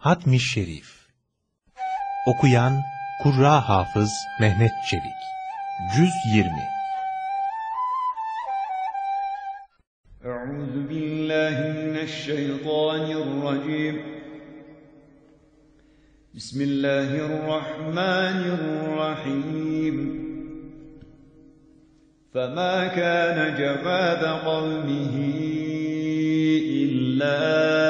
Hatmi Şerif Okuyan Kurra Hafız Mehmet Çelik Cüz 20 Euzu billahi mineşşeytanirracim Bismillahirrahmanirrahim فما كان جواب قومه إلا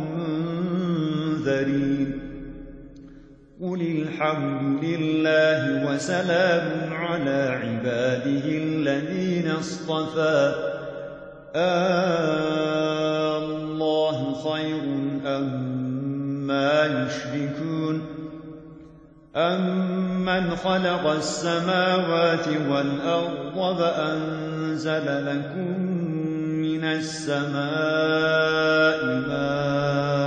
المنذرين قل الحمد لله وسلام على عباده الذين اصطفى. الله خير أما يشركون. أمن خلق السماوات والأرض وأنزل لكم من السماء ماء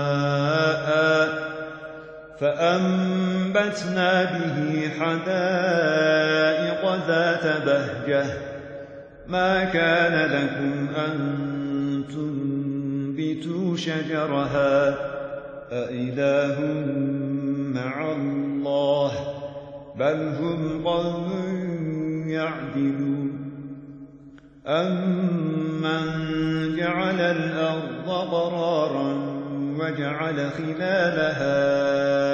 فأنبتنا به حدائق ذات بهجة. ما كان لكم أن تنبتوا شجرها؟ أإله مع الله بل هم قوم يعدلون. أمن جعل الأرض قرارا وجعل خلالها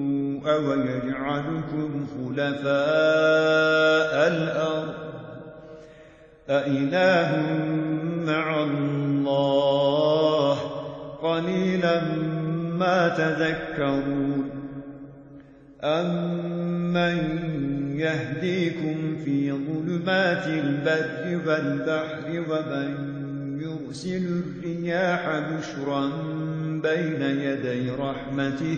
السوء ويجعلكم خلفاء الأرض؟ أإله مع الله قليلا ما تذكرون أمن يهديكم في ظلمات البر والبحر ومن يرسل الرياح بشرا بين يدي رحمته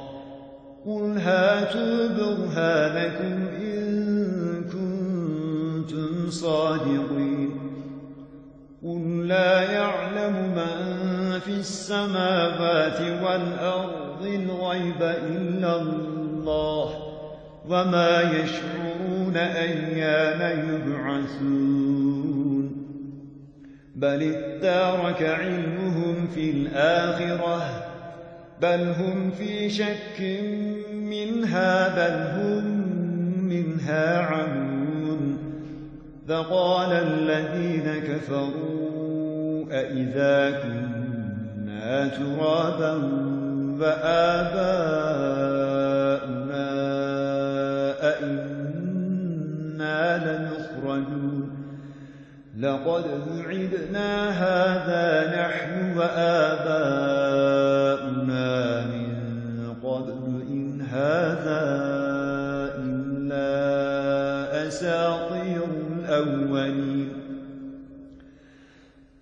قل هاتوا برهانكم إن كنتم صادقين قل لا يعلم من في السماوات والأرض الغيب إلا الله وما يشعرون أيان يبعثون بل ادارك علمهم في الآخرة بل هم في شك منها بل هم منها عمون فقال الذين كفروا أئذا كنا ترابا وآباؤنا أئنا لنخرجون لقد وعدنا هذا نحن وآباؤنا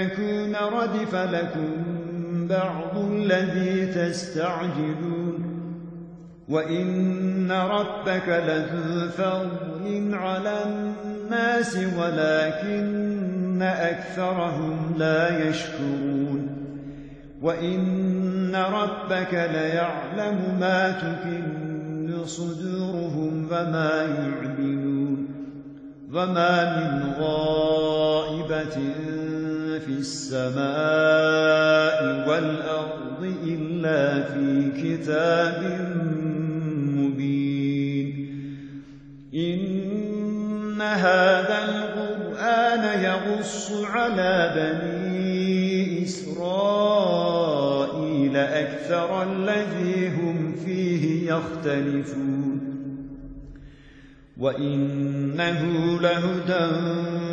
يكون ردف لكم بعض الذي تستعجلون وإن ربك لذو فضل على الناس ولكن أكثرهم لا يشكرون وإن ربك ليعلم ما تكن صدورهم وما يعلنون وما من غائبة في السماء والأرض إلا في كتاب مبين. إن هذا القرآن يغص على بني إسرائيل أكثر الذي هم فيه يختلفون. وإنه لهدى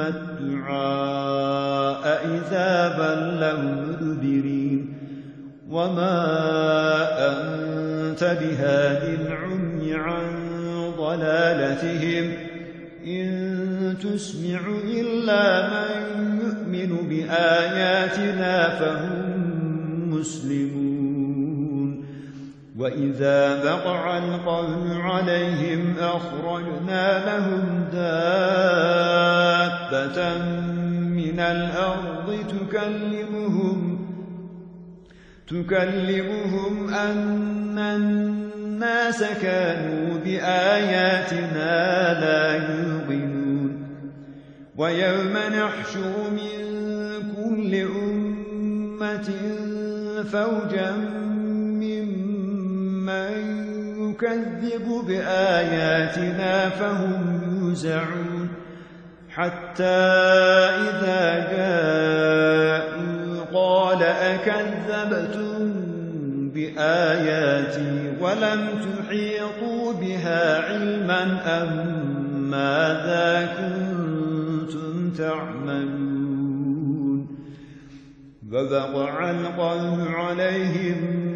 الدعاء إذا بلوا مدبرين. وما أنت بهادي العمي عن ضلالتهم. إن تسمع إلا من يؤمن بآياتنا فهم مسلمون. وإذا بقع القول عليهم أخرجنا لهم دابة من الأرض تكلمهم تكلمهم أن الناس كانوا بآياتنا لا يوقنون ويوم نحشر من كل أمة فوجا ممن يكذب بآياتنا فهم يوزعون حتى إذا جاءوا قال أكذبتم بآياتي ولم تحيطوا بها علما أم ماذا كنتم تعملون؟ وبقع القول عليهم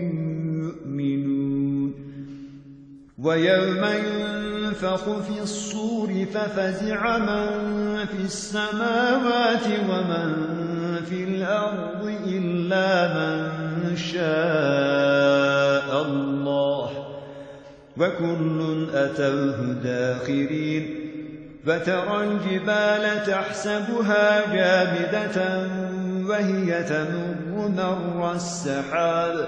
ويوم ينفخ في الصور ففزع من في السماوات ومن في الأرض إلا من شاء الله وكل أتوه داخرين فترى الجبال تحسبها جامدة وهي تمر مر السحاب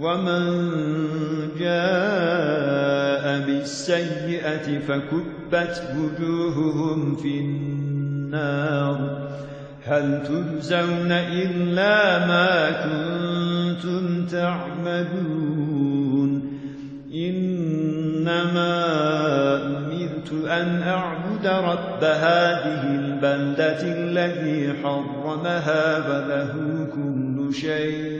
ومن جاء بالسيئة فكبت وجوههم في النار هل تجزون إلا ما كنتم تعملون إنما أمرت أن أعبد رب هذه البلدة الذي حرمها وله كل شيء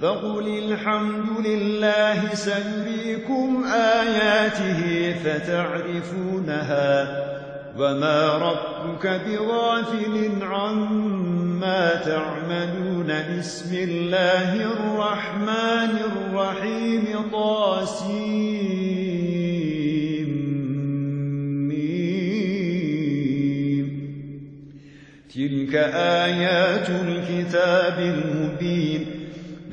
فقل الحمد لله سيريكم آياته فتعرفونها وما ربك بغافل عما تعملون بسم الله الرحمن الرحيم طاسيم تلك آيات الكتاب المبين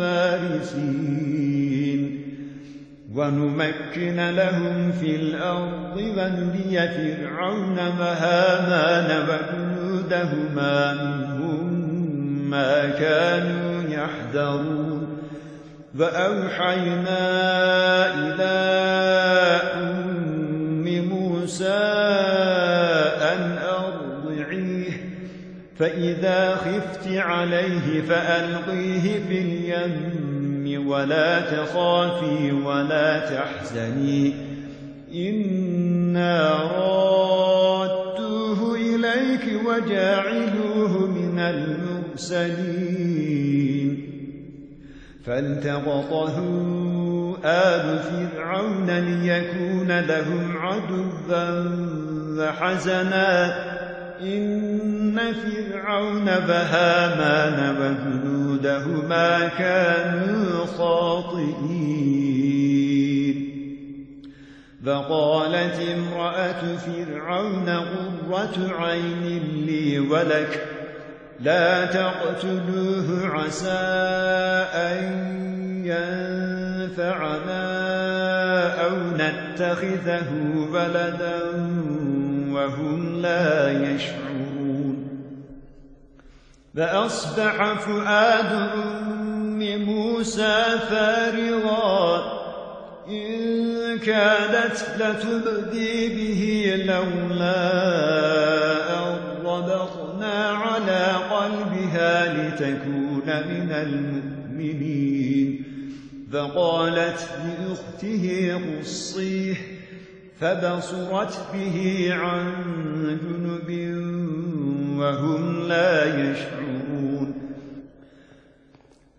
الوارثين ونمكن لهم في الأرض ونري فرعون وهامان وجنودهما منهم ما كانوا يحذرون. وأوحينا إلى أم موسى فإذا خفت عليه فألقيه في اليم ولا تخافي ولا تحزني. إنا رادوه إليك وجاعلوه من المرسلين. فالتقطه آل فرعون ليكون لهم عدبا وحزنا إن فرعون بهامان وجنودهما كانوا خاطئين فقالت امرأة فرعون قرة عين لي ولك لا تقتلوه عسى أن ينفعنا أو نتخذه ولدا وهم لا يشعرون. فأصبح فؤاد أم موسى فارغا. إن كادت لتبدي به لولا أن ربطنا على قلبها لتكون من المؤمنين. فقالت لأخته قصيه فبصرت به عن جنب وهم لا يشعرون.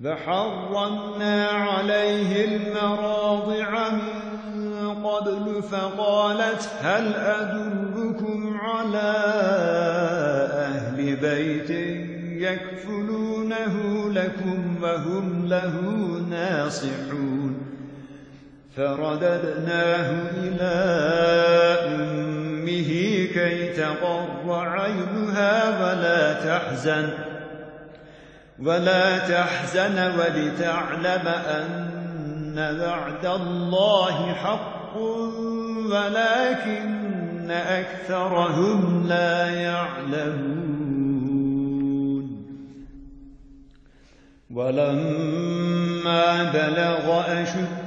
فحرمنا عليه المراضع من قبل فقالت هل أدلكم على أهل بيت يكفلونه لكم وهم له ناصحون؟ فرددناه إلى أمه كي تقر عينها ولا تحزن ولا تحزن ولتعلم أن بعد الله حق ولكن أكثرهم لا يعلمون. ولما بلغ أشده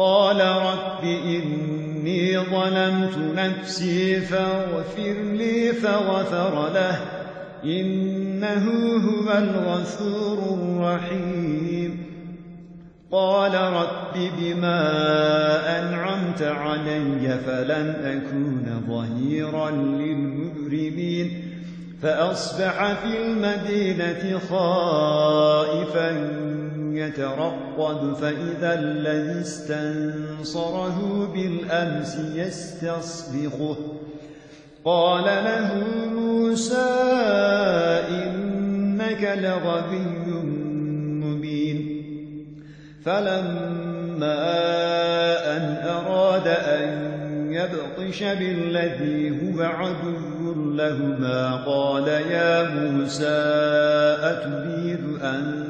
قال رب إني ظلمت نفسي فاغفر لي فغفر له. إنه هو الغفور الرحيم. قال رب بما أنعمت علي فلن أكون ظهيرا للمجرمين. فأصبح في المدينة خائفا يترقب فإذا الذي استنصره بالأمس يستصبخه قال له موسى إنك لغبي مبين. فلما أن أراد أن يبطش بالذي هو عدو لهما قال يا موسى أتريد أن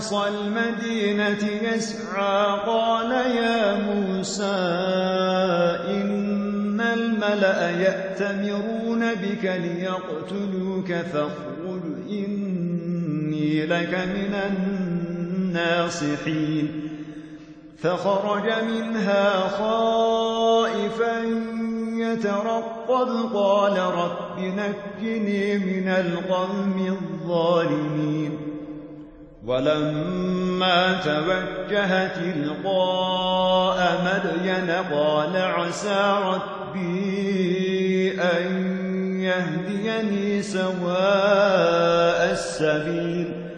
أقصى المدينة يسعى قال يا موسى إن الملأ يأتمرون بك ليقتلوك فاخرج إني لك من الناصحين فخرج منها خائفا يترقب قال رب نجني من القوم الظالمين ولما توجه تلقاء مدين قال عسى ربي أن يهديني سواء السبيل.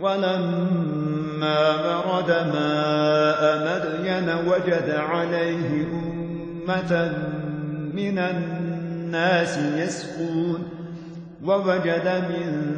ولما برد ماء مدين وجد عليه أمة من الناس يسقون ووجد من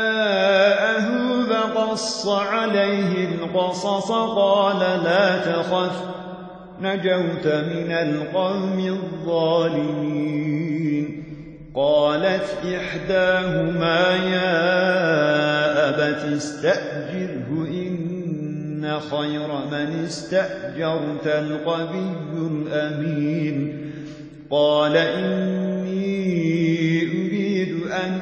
فقص عليه القصص قال لا تخف نجوت من القوم الظالمين. قالت إحداهما يا أبت استأجره إن خير من استأجرت القبي الأمين. قال إني أريد أن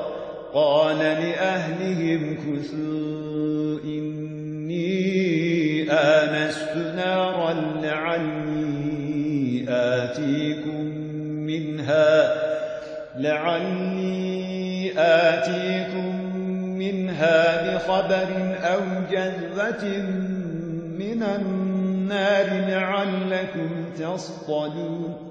قال لأهلهم كثوا إني آنست نارا لعلي آتيكم منها لعلي آتيكم منها بخبر أو جذبة من النار لعلكم تصطلون.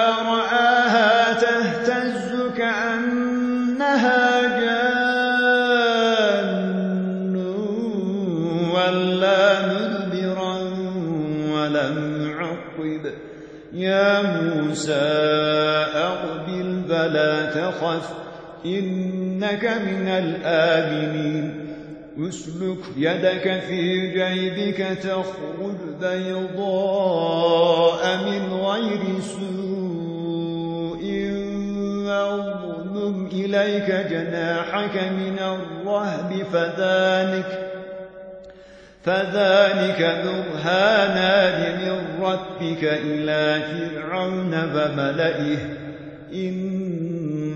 تخف إنك من الآمنين. أسلك يدك في جيبك تخرج بيضاء من غير سوء. واضمم إليك جناحك من الرهب فذلك فذلك برهانان من ربك إلى فرعون وملئه.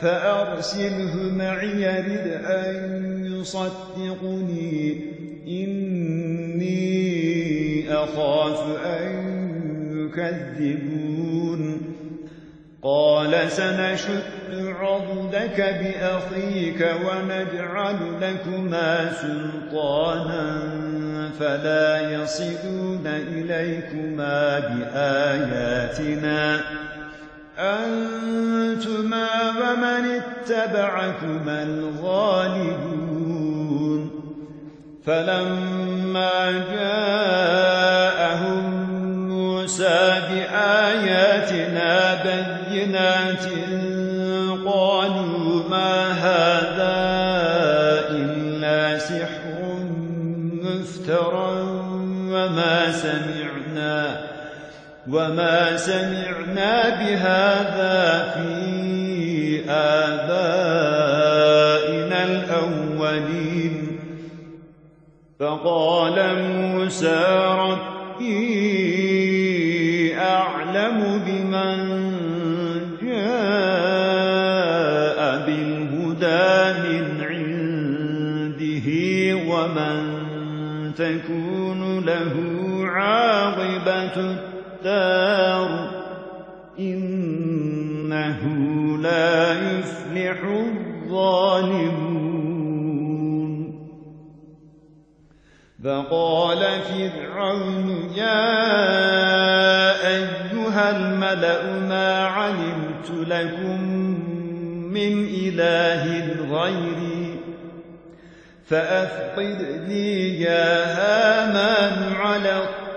فأرسله معي رد أن يصدقني. إني أخاف أن يكذبون. قال سنشد عضدك بأخيك ونجعل لكما سلطانا فلا يصلون إليكما بآياتنا. أنتما ومن اتبعكما الغالبون. فلما جاءهم موسى بآياتنا بينات قالوا ما هذا إلا سحر مفترى وما سمعنا وما سمعنا بهذا في آبائنا الأولين. فقال موسى ربي أعلم بمن جاء بالهدى من عنده ومن تكون له عاقبة إنه لا يفلح الظالمون. فقال فرعون يا أيها الملأ ما علمت لكم من إله غيري؟ فأفقد لي يا هامان على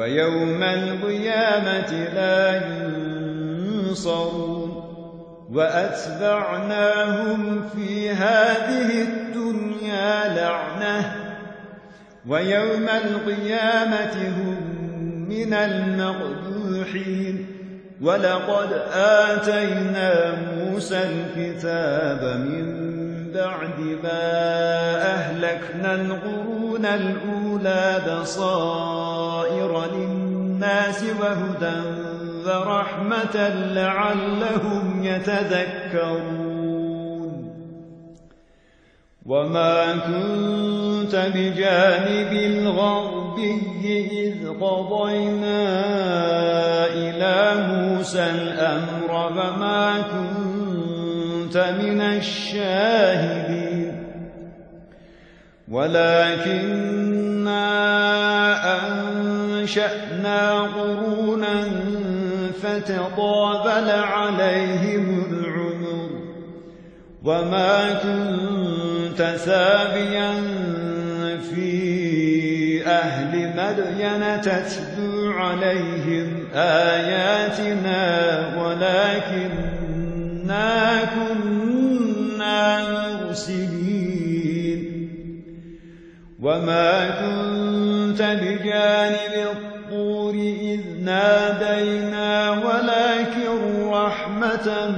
ويوم القيامة لا ينصرون وأتبعناهم في هذه الدنيا لعنة ويوم القيامة هم من المقدوحين ولقد آتينا موسى الكتاب من بعد ما أهلكنا القرون الأولى بصائر للناس وهدى ورحمة لعلهم يتذكرون. وما كنت بجانب الغربي إذ قضينا إلى موسى الأمر وما كنت من الشاهدين. ولكننا أنشأنا قرونا فتطابل عليهم العمر وما كنت سابيا في أهل مدين تتلو عليهم آياتنا ولكننا كنا مرسلين وما كنت بجانب الطور إذ نادينا ولكن رحمة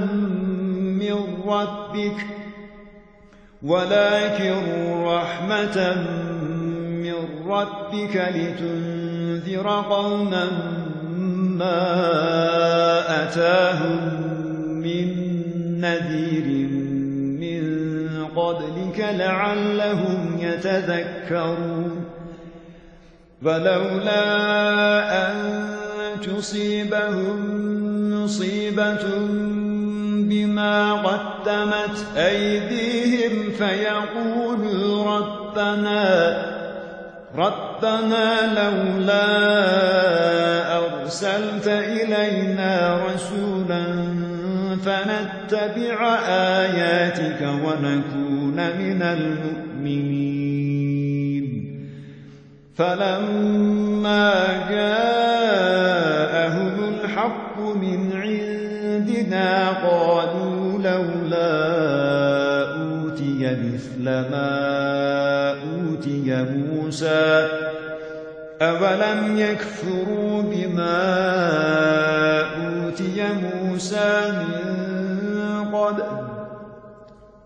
من ربك ولكن رحمة من ربك لتنذر قوما ما أتاهم من نذير من قبلك لعلهم يتذكرون. فلولا أن تصيبهم مصيبة بما قدمت أيديهم فيقولوا ربنا ربنا لولا أرسلت إلينا رسولا فنتبع آياتك ونكون من المؤمنين. فلما جاءهم الحق من عندنا قالوا لولا أوتي مثل ما أوتي موسى أولم يكفروا بما أوتي موسى من قبل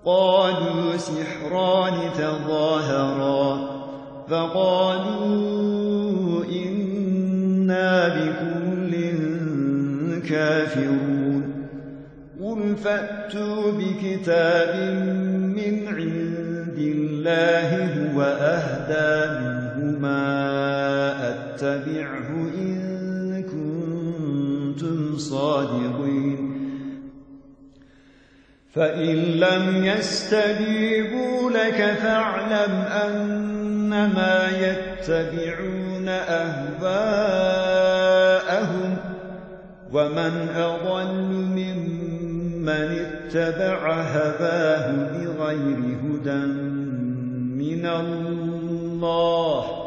قالوا سحران تظاهرا فقالوا إنا بكل كافرون قل فأتوا بكتاب من عند الله هو أهدى منهما أتبعه إن كنتم صادقين. فإن لم يستجيبوا لك فاعلم أنما يتبعون أهواءهم ومن أضل ممن اتبع هواه بغير هدى من الله.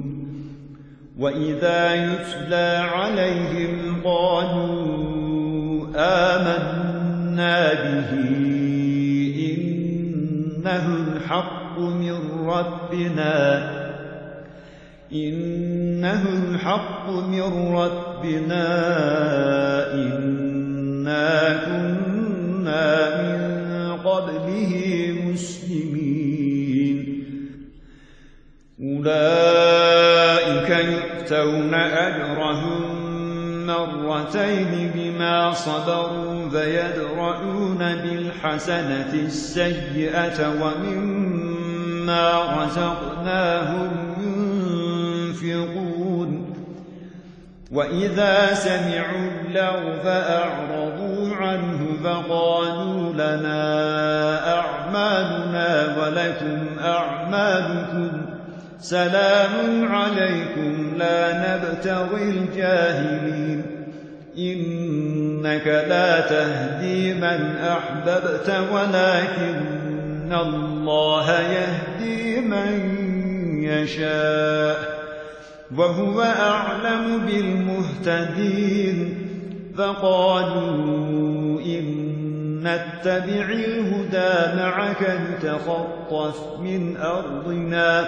وإذا يتلى عليهم قالوا آمنا به إنه الحق من ربنا إنه الحق من ربنا إنا كنا من قبله مسلمين أولئك يؤتون أجرهم مرتين بما صبروا فيدرؤون بالحسنة السيئة ومما رزقناهم ينفقون. وإذا سمعوا اللغو فأعرضوا عنه فقالوا لنا أعمالنا ولكم أعمالكم سلام عليكم لا نبتغي الجاهلين. إنك لا تهدي من أحببت ولكن الله يهدي من يشاء. وهو أعلم بالمهتدين. فقالوا إن نتبع الهدى معك نتخطف من أرضنا.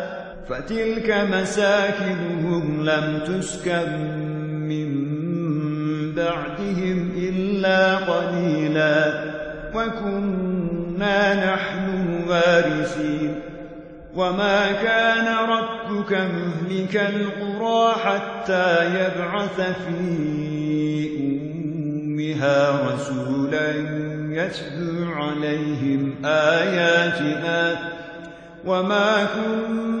فتلك مساكنهم لم تسكن من بعدهم إلا قليلا وكنا نحن الوارثين. وما كان ربك مهلك القرى حتى يبعث في أمها رسولا يتلو عليهم آياتنا. وما كنا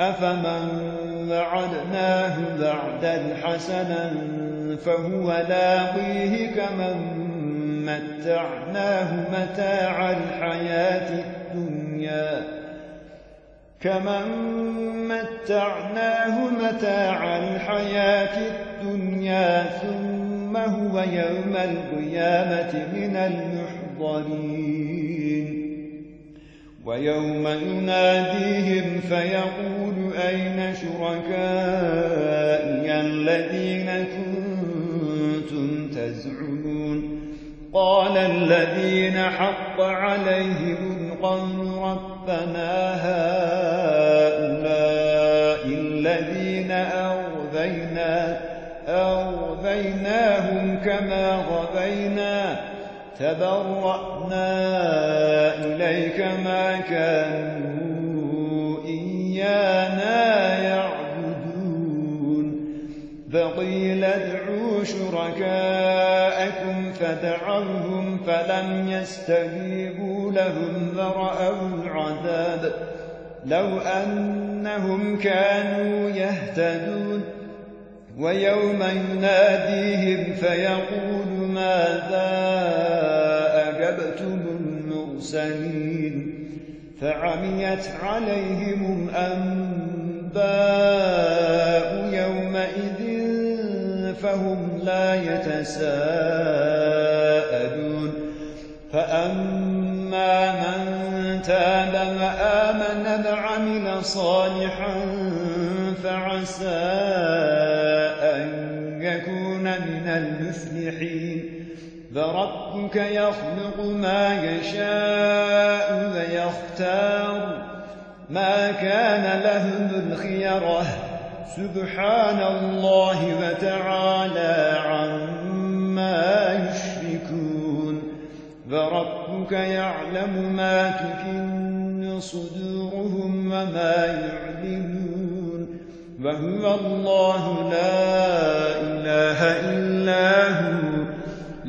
أفمن وعدناه بعدا حسنا فهو لاقيه كمن متعناه متاع الحياة الدنيا كمن متعناه متاع الحياة الدنيا ثم هو يوم القيامة من المحضرين ويوم يناديهم فيقول أين شركائي الذين كنتم تزعمون؟ قال الذين حق عليهم القول ربنا هؤلاء الذين أغذينا أغذيناهم كما غذينا تبرأنا إليك ما كانوا إيانا يعبدون. فقيل ادعوا شركاءكم فدعوهم فلم يستجيبوا لهم ورأوا العذاب. لو أنهم كانوا يهتدون. ويوم يناديهم فيقول ماذا أجبتم المرسلين فعميت عليهم الأنباء يومئذ فهم لا يتساءلون فأما من تاب وآمن وعمل صالحا فعسى فربك يخلق ما يشاء ويختار. ما كان لهم الخيرة سبحان الله وتعالى عما يشركون. فربك يعلم ما تكن صدورهم وما يعلمون وهو الله لا إله إلا هو.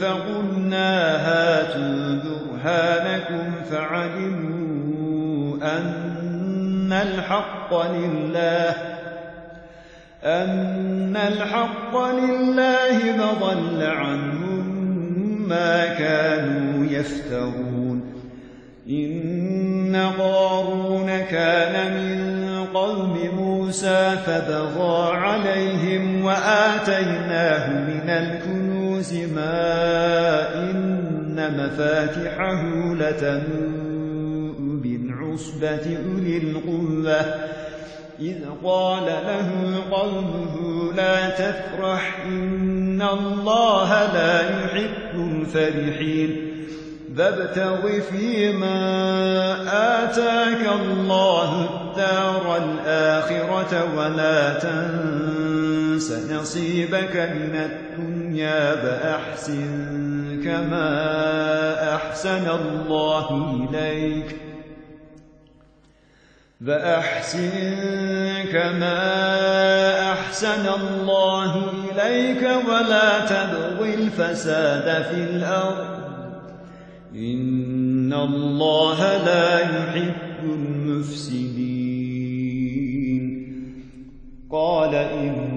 فقلنا هاتوا برهانكم فعلموا أن الحق لله أن الحق لله وضل عنهم ما كانوا يفترون إن قارون كان من قوم موسى فبغى عليهم وآتيناه من الكنوز ما إن مفاتحه لتنور العصبة أولي القوة إذ قال له قومه لا تفرح إن الله لا يحب الفرحين فابتغ فيما آتاك الله الدار الآخرة ولا تنس نصيبك من الدنيا فأحسن كما أحسن الله إليك. فأحسن كما أحسن الله إليك ولا تبغي الفساد في الأرض. إن الله لا يحب المفسدين. قال إنما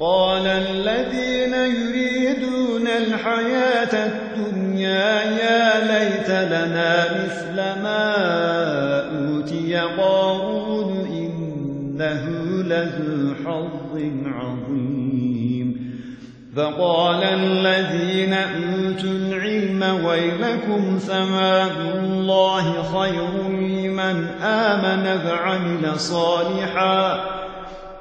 قال الذين يريدون الحياة الدنيا يا ليت لنا مثل ما أوتي قارون إنه لذو حظ عظيم. فقال الذين أوتوا العلم ويلكم ثواب الله خير لمن آمن فعمل صالحا.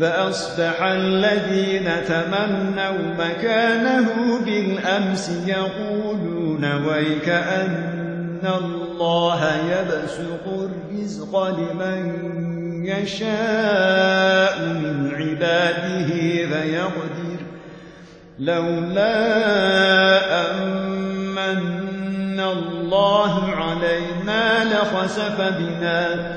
فأصبح الذين تمنوا مكانه بالأمس يقولون ويك أن الله يبسق الرزق لمن يشاء من عباده فيقدر لولا أمن الله علينا لخسف بنا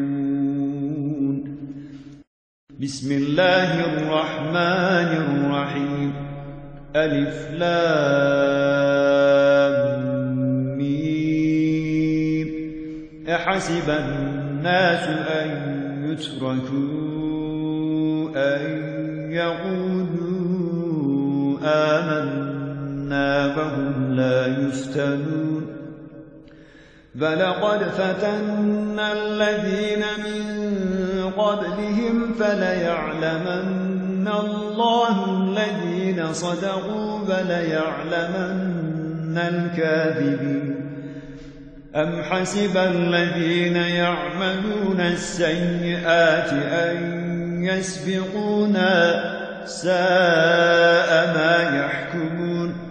بسم الله الرحمن الرحيم. ألف لام أحسب الناس أن يتركوا أن يقولوا آمنا وهم لا يفتنون. فلقد فتنا الذين من قبلهم فليعلمن الله الذين صدقوا فليعلمن الكاذبين. أم حسب الذين يعملون السيئات أن يسبقونا ساء ما يحكمون.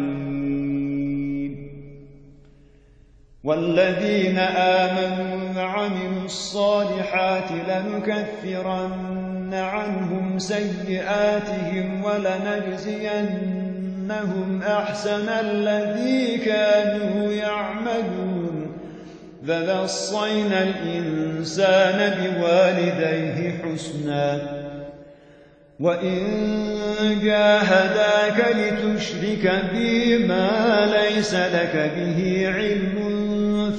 والذين آمنوا وعملوا الصالحات لنكفرن عنهم سيئاتهم ولنجزينهم أحسن الذي كانوا يعملون. فبصينا الإنسان بوالديه حسناً. وإن جاهداك لتشرك بي ما ليس لك به علم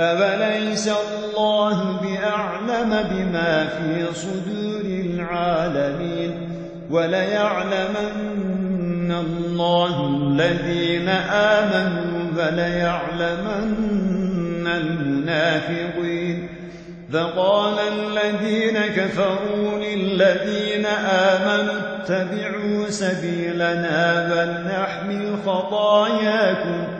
أوليس الله بأعلم بما في صدور العالمين وليعلمن الله الذين آمنوا وليعلمن المنافقين فقال الذين كفروا للذين آمنوا اتبعوا سبيلنا فلنحمل خطاياكم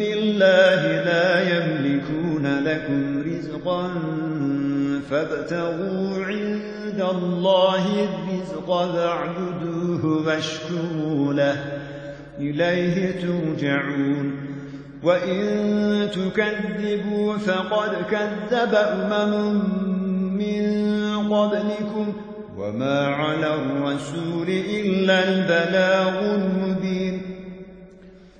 دون الله لا يملكون لكم رزقا فابتغوا عند الله الرزق فاعبدوه واشكروا له. إليه ترجعون. وإن تكذبوا فقد كذب أمم من قبلكم. وما على الرسول إلا البلاغ المبين.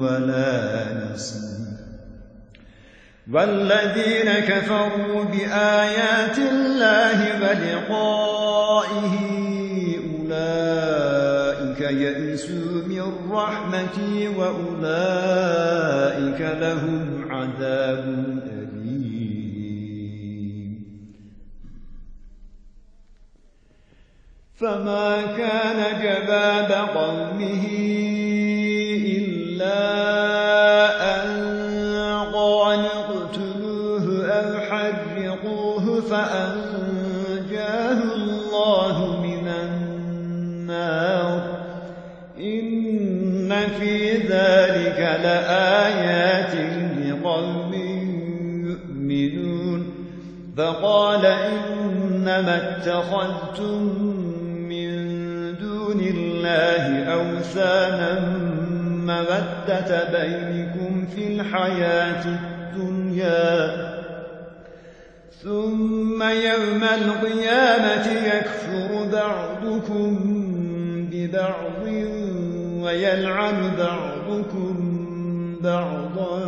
ولا نصير والذين كفروا بآيات الله ولقائه أولئك يئسوا من رحمتي وأولئك لهم عذاب أليم. فما كان جباب قومه إلا أن قالوا اقتلوه أو حرقوه فأنجاه الله من النار إن في ذلك لآيات لقوم يؤمنون فقال إنما اتخذتم من دون الله أوثانا مودة بينكم في الحياة الدنيا. ثم يوم القيامة يكفر بعضكم ببعض ويلعن بعضكم بعضا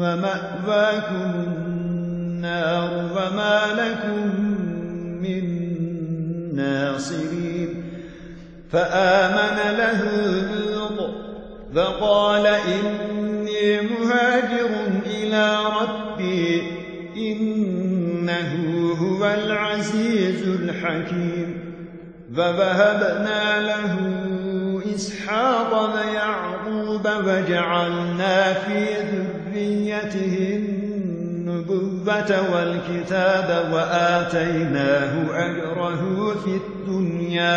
ومأواكم النار وما لكم من ناصرين. فآمن له لوط فقال إني مهاجر إلى ربي إنه هو العزيز الحكيم. فوهبنا له إسحاق ويعقوب وجعلنا في ذريته النبوة والكتاب وآتيناه أجره في الدنيا.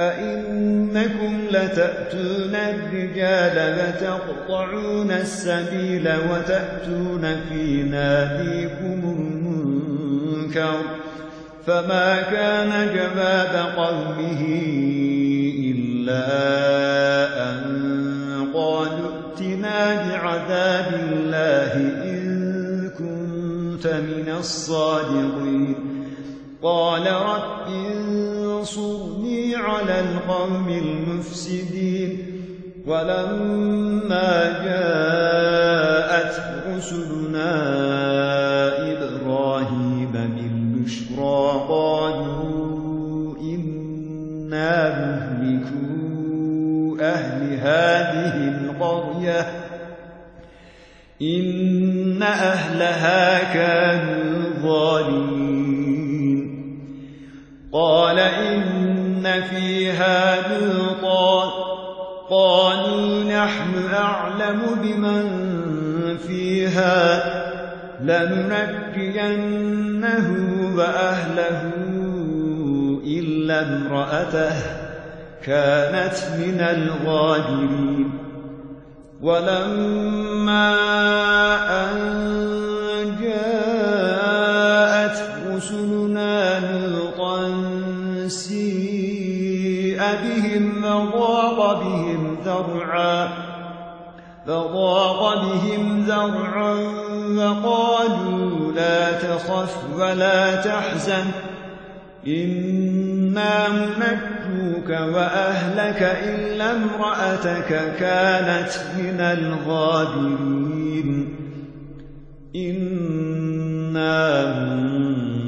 أئنكم لتأتون الرجال وتقطعون السبيل وتأتون في ناديكم المنكر فما كان جواب قومه إلا أن قالوا ائتنا بعذاب الله إن كنت من الصادقين. قال رب انصرني على القوم المفسدين. ولما جاءت رسلنا إبراهيم بالبشرى قالوا إنا مهلكو أهل هذه القرية. إن أهلها كانوا ظالمين. قال إن فيها لوطا قالوا نحن أعلم بمن فيها. لننجينه وأهله إلا امرأته كانت من الغابرين ولما أن جاءت رسلنا لوطا سيء بهم وضاق بهم ذرعا فضاق بهم ذرعا وقالوا لا تخف ولا تحزن إنا منجوك وأهلك إلا امرأتك كانت من الغابرين. إنا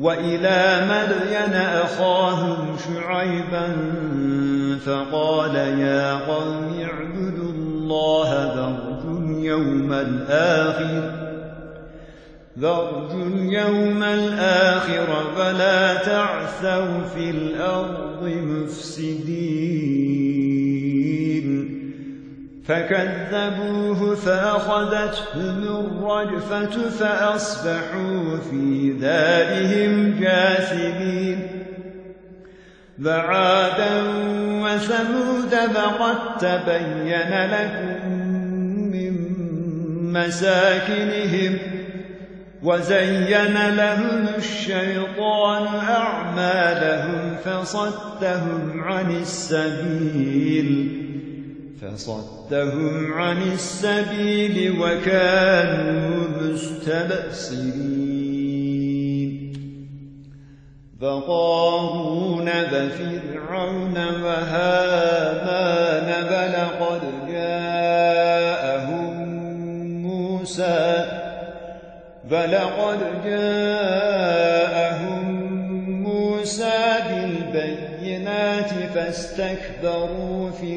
وإلى مدين أخاهم شعيبا فقال يا قوم اعبدوا الله ذروا اليوم الآخر ذروا اليوم الآخر فلا تعثوا في الأرض مفسدين فكذبوه فأخذتهم الرجفة فأصبحوا في دارهم جاثمين. فعادا وثمود فقد تبين لكم من مساكنهم وزين لهم الشيطان أعمالهم فصدهم عن السبيل. فصدهم عن السبيل وكانوا مستبصرين. فقارون بفرعون وهامان فلقد جاءهم موسى فلقد جاءهم موسى بالبينات فاستكبروا في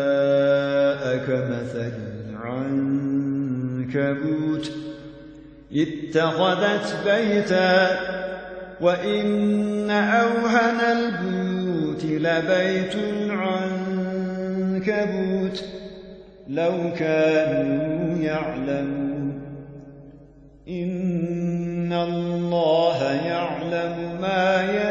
العنكبوت. اتخذت بيتا وإن أوهن البيوت لبيت العنكبوت. لو كانوا يعلمون. إن الله يعلم ما يدعون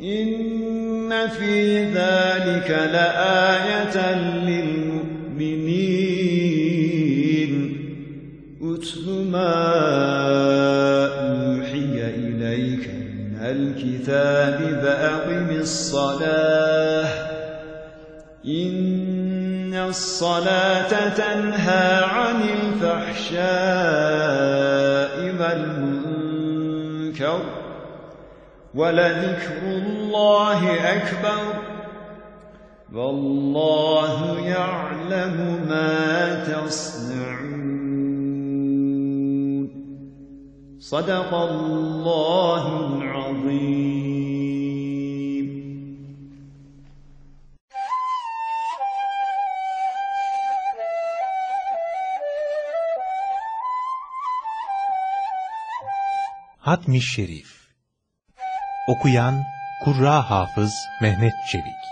إن في ذلك لآية للمؤمنين أتل ما أوحي إليك من الكتاب فأقم الصلاة إن الصلاة تنهى عن الفحشاء والمنكر ولذكر الله أكبر. والله يعلم ما تصنعون. صدق الله العظيم. Hatmi Şerif Okuyan Kurra Hafız Mehmet Çevik